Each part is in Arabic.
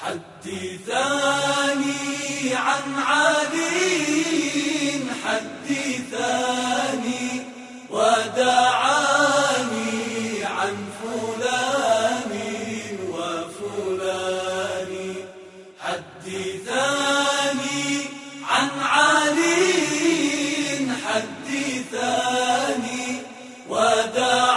حدثاني عن علي حدثاني ودعاني عن فلان وفلان. حدثاني عن علي حدثاني ودعاني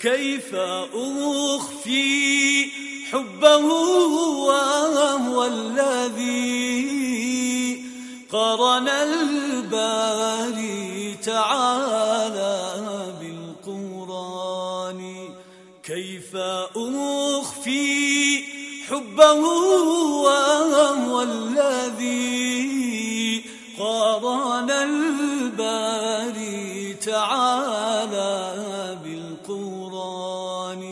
كيف أخفي حبه وهو الذي قرن الباري تعالى بالقرآن. كيف أخفي حبه وهو الذي قرن تعالى بالقرآن.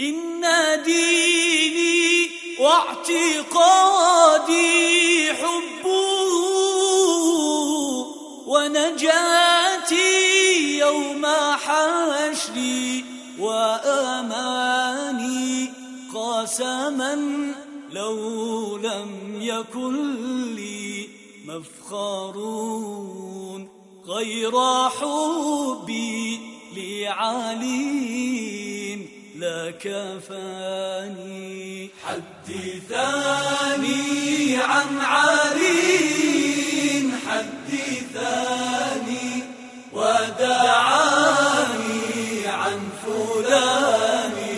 إن ديني واعتقادي حبه ونجاتي يوم حشري وأماني قسما لو لم يكن لي مفخرون. غير حبي لعلي لا كفاني. حدثاني عن علي حدثاني ودعاني عن فلان.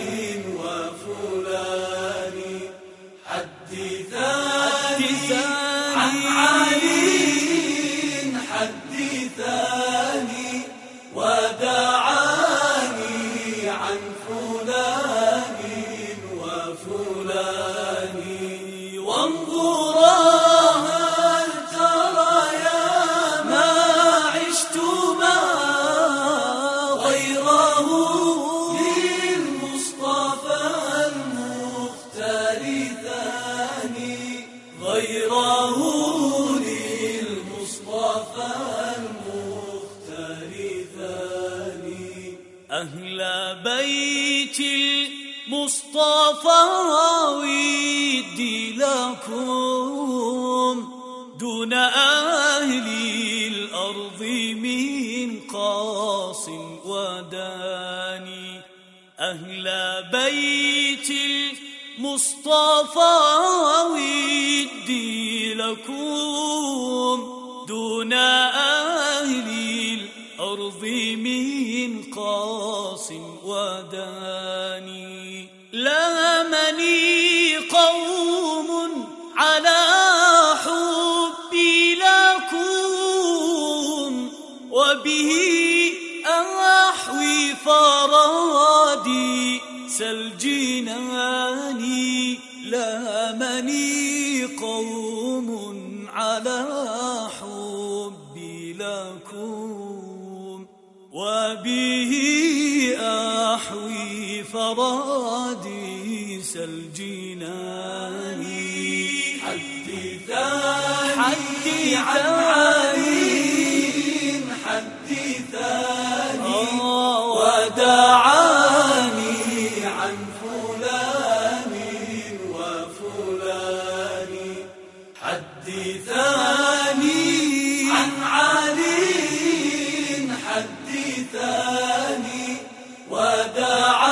أهل بيت المصطفى ودي لكم دون أهل الأرض من قاص وداني أهل بيت المصطفى ودي لكم دون أهل الأرض من قاص وداني لامني قوم على حبي لكم وبه أحوي فرادي سالجناني لامني قوم أحوي فراديس الجنان. حدثاني عن علي حدثاني ودعاني عن فلان وفلان. حدثاني عن علي حدثاني ودعاني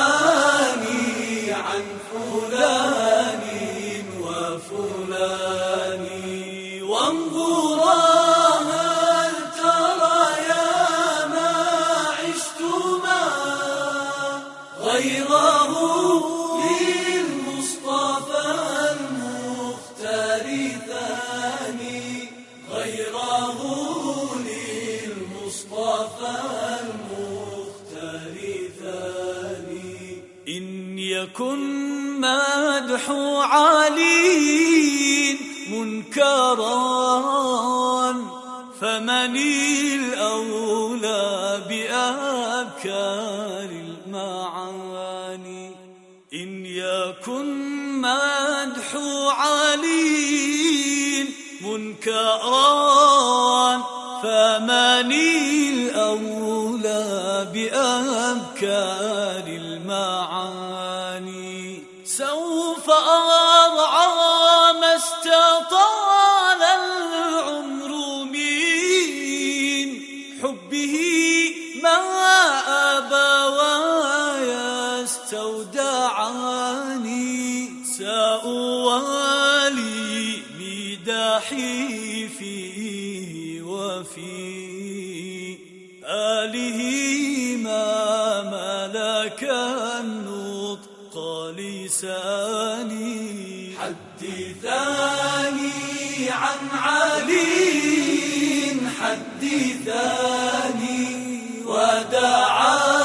غيره للمصطفى المختار ثاني غيره للمصطفى المختار ثاني إن يكن مدح علي منكرا فمن الأولى بأبكار المعاني. مدح علي منكرا فمن الأولى بأبكار مداحي فيه وفي آله ما ملك النطق لساني. حدثاني عن علي حدثاني ودعاني